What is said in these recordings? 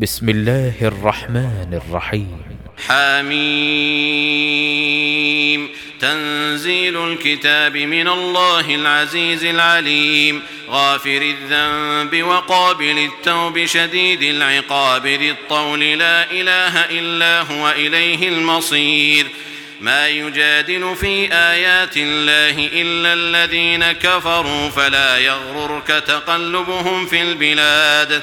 بسم الله الرحمن الرحيم حميم. تنزيل الكتاب من الله العزيز العليم. غافر الذنب وقابل التوب شديد العقاب للطول الطول لا إله إلا هو إليه المصير. ما يجادل في آيات الله إلا الذين كفروا فلا يغررك تقلبهم في البلاد.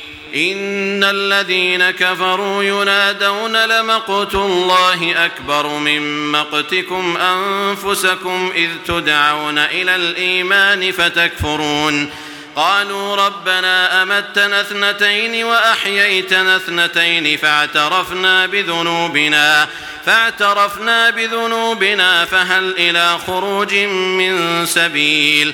ان الذين كفروا ينادون لمقت الله اكبر من مقتكم انفسكم اذ تدعون إلى الايمان فتكفرون قالوا ربنا امتنا اثنتين واحييتنا اثنتين فاعترفنا بذنوبنا فاعترفنا بذنوبنا فهل إلى خروج من سبيل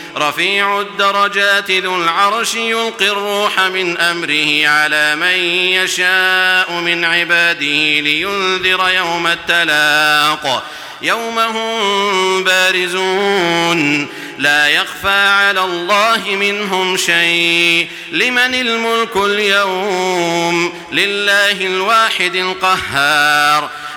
رفيع الدرجات ذو العرش يلقي الروح من أمره على من يشاء من عباده لينذر يوم التلاق. يوم هم بارزون. لا يخفى على الله منهم شيء. لمن الملك اليوم؟ لله الواحد القهار.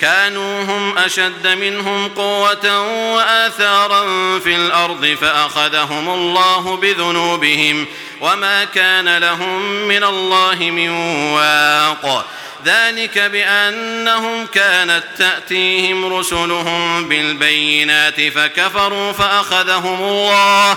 كانوا هم أشد منهم قوة وآثارا في الأرض فأخذهم الله بذنوبهم وما كان لهم من الله من واق. ذلك بأنهم كانت تأتيهم رسلهم بالبينات فكفروا فأخذهم الله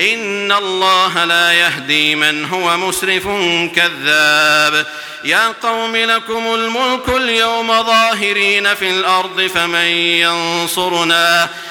ان الله لا يهدي من هو مسرف كذاب يا قوم لكم الملك اليوم ظاهرين في الأرض فمن ينصرنا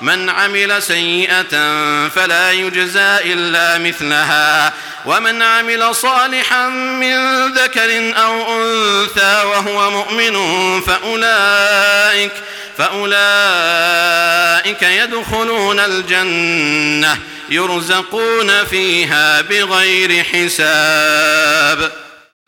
من عمل سيئة فلا يجزى إلا مثلها. ومن عمل صالحا من ذكر أو أنثى وهو مؤمن فأولئك فأولئك يدخلون الجنة يرزقون فيها بغير حساب.